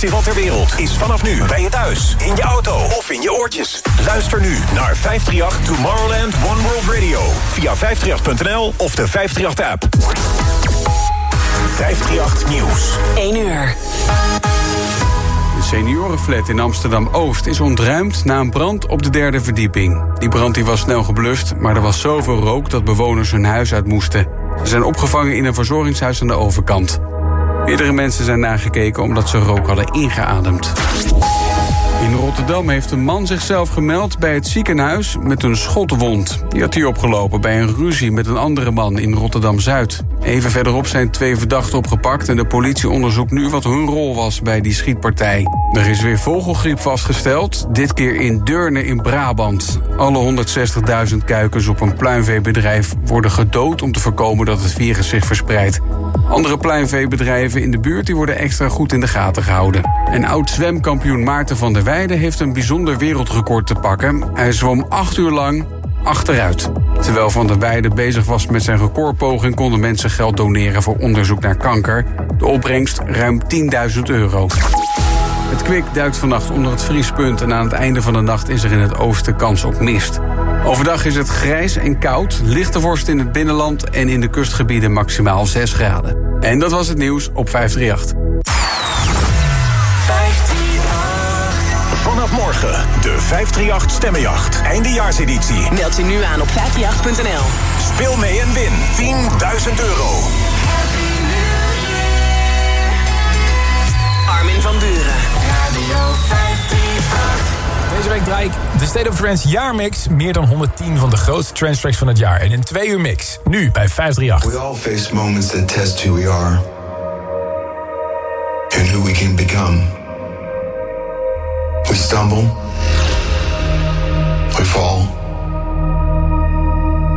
dancefestival ter wereld is vanaf nu bij je thuis, in je auto of in je oortjes. Luister nu naar 538 Tomorrowland One World Radio via 538.nl of de 538-app. 538 Nieuws. 1 uur. De seniorenflat in Amsterdam-Oost is ontruimd na een brand op de derde verdieping. Die brand die was snel geblust, maar er was zoveel rook dat bewoners hun huis uit moesten. Ze zijn opgevangen in een verzorgingshuis aan de overkant. Meerdere mensen zijn nagekeken omdat ze rook hadden ingeademd. In Rotterdam heeft een man zichzelf gemeld bij het ziekenhuis met een schotwond. Die had hij opgelopen bij een ruzie met een andere man in Rotterdam-Zuid. Even verderop zijn twee verdachten opgepakt... en de politie onderzoekt nu wat hun rol was bij die schietpartij. Er is weer vogelgriep vastgesteld, dit keer in Deurne in Brabant. Alle 160.000 kuikens op een pluimveebedrijf worden gedood... om te voorkomen dat het virus zich verspreidt. Andere pluimveebedrijven in de buurt die worden extra goed in de gaten gehouden. En oud-zwemkampioen Maarten van der Weijden heeft een bijzonder wereldrecord te pakken. Hij zwom acht uur lang achteruit. Terwijl Van der Weijden bezig was met zijn recordpoging... konden mensen geld doneren voor onderzoek naar kanker. De opbrengst ruim 10.000 euro. Het kwik duikt vannacht onder het vriespunt... en aan het einde van de nacht is er in het oosten kans op mist. Overdag is het grijs en koud, lichte vorst in het binnenland... en in de kustgebieden maximaal 6 graden. En dat was het nieuws op 538. Vanaf morgen de 538 Stemmenjacht. Eindejaarseditie. Meld je nu aan op 538.nl. Speel mee en win 10.000 euro. Armin van Buren. Radio 538. Deze week draai ik de State of Trance jaarmix. Meer dan 110 van de grootste trance tracks van het jaar. En in twee uur mix. Nu bij 538. We all face moments that test who we are. And who we can become. We stumble. We fall.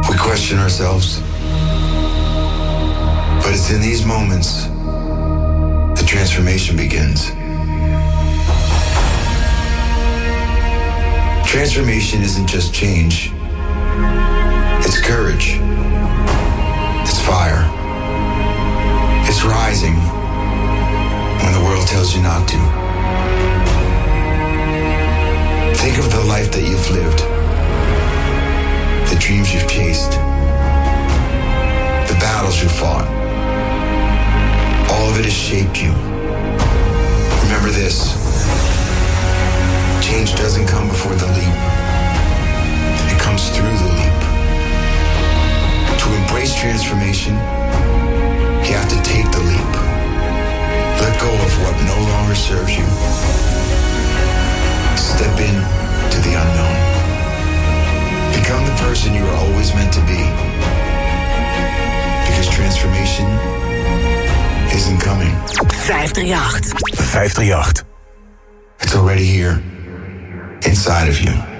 We question ourselves. But it's in these moments the transformation begins. Transformation isn't just change, it's courage, it's fire, it's rising when the world tells you not to. Think of the life that you've lived, the dreams you've chased, the battles you fought. All of it has shaped you. Remember this change doesn't come before the leap, it comes through the leap. To embrace transformation, you have to take the leap. Let go of what no longer serves you. Step in to the unknown. Become the person you are always meant to be. Because transformation isn't coming. 538. 538. It's already here, inside of you.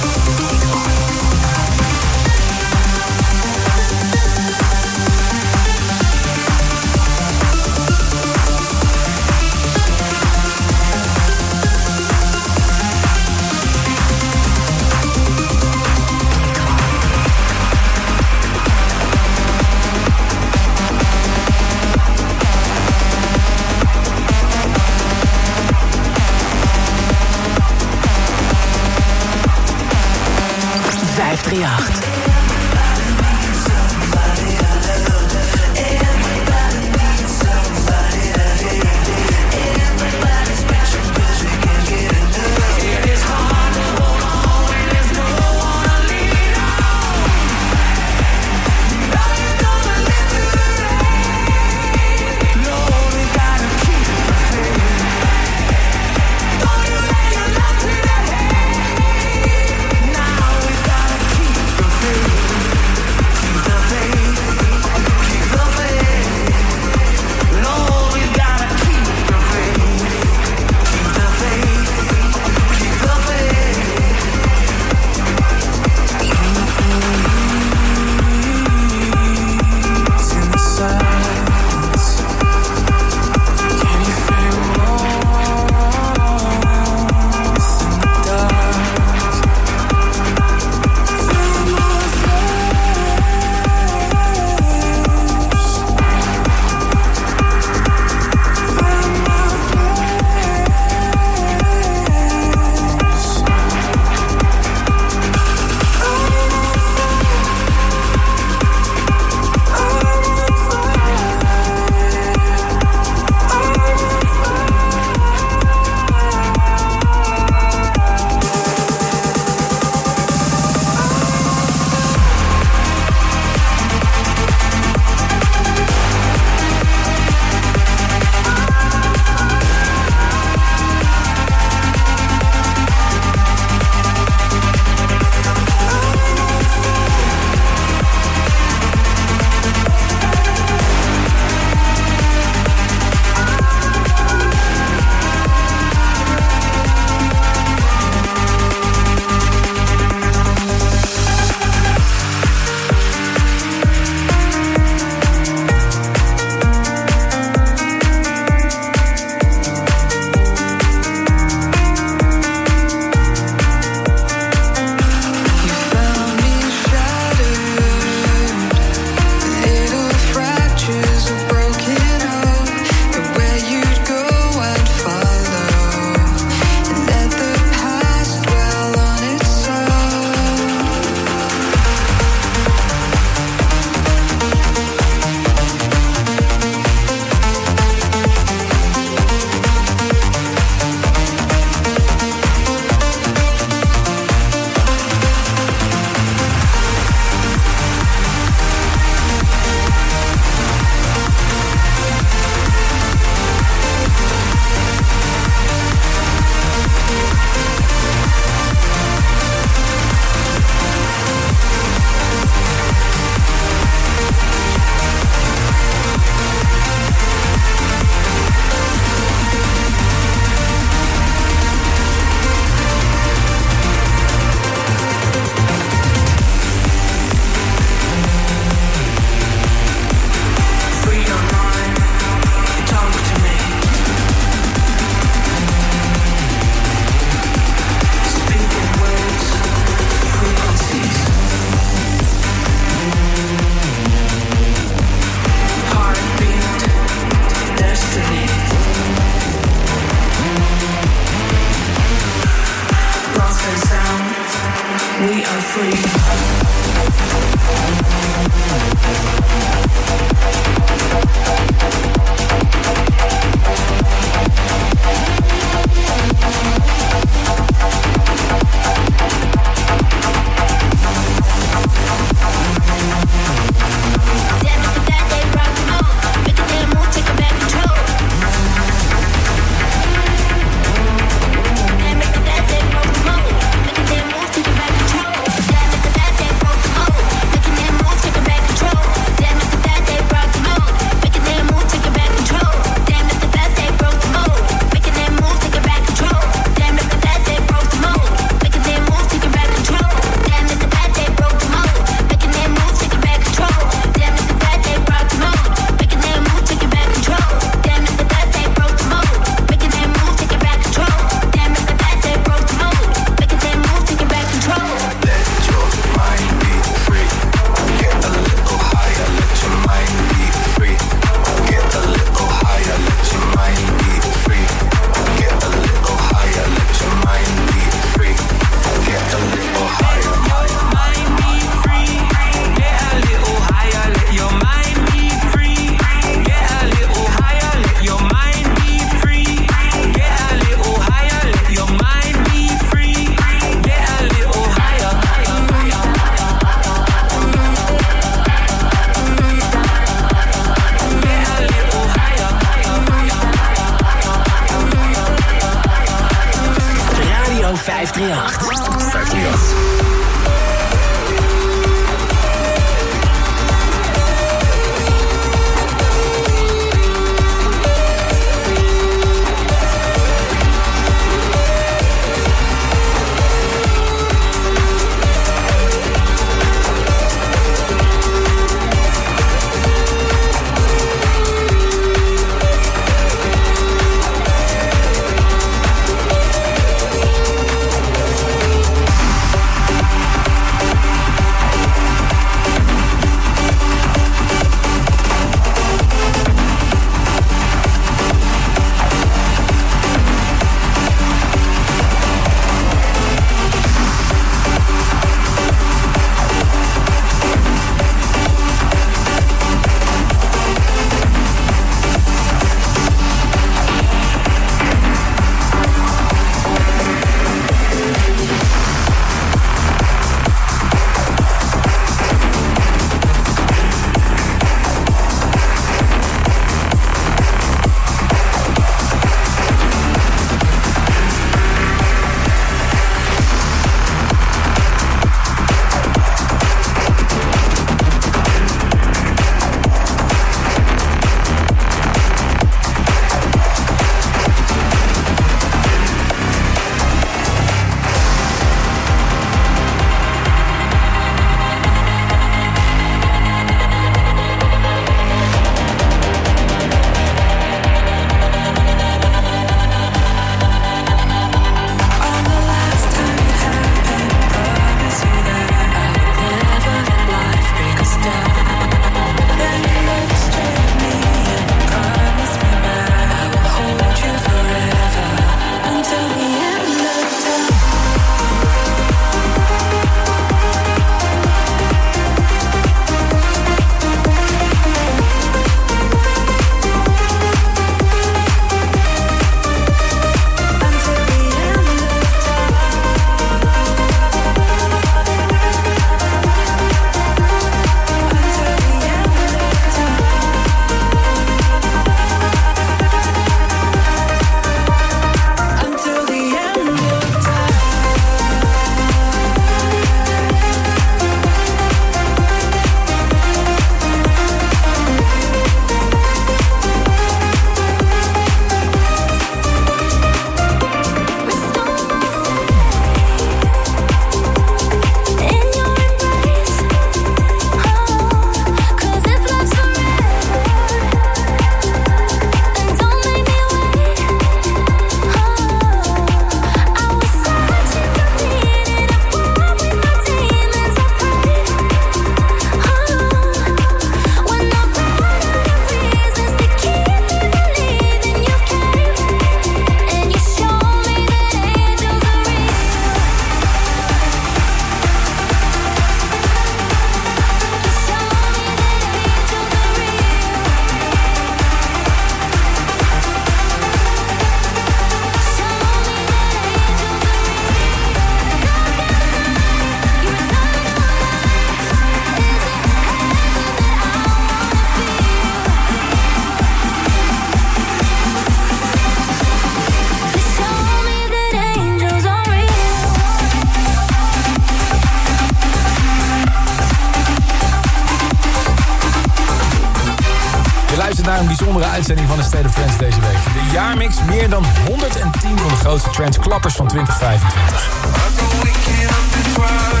Uitzending van de State of Trance deze week. De jaarmix meer dan 110 van de grootste trance klappers van 2025.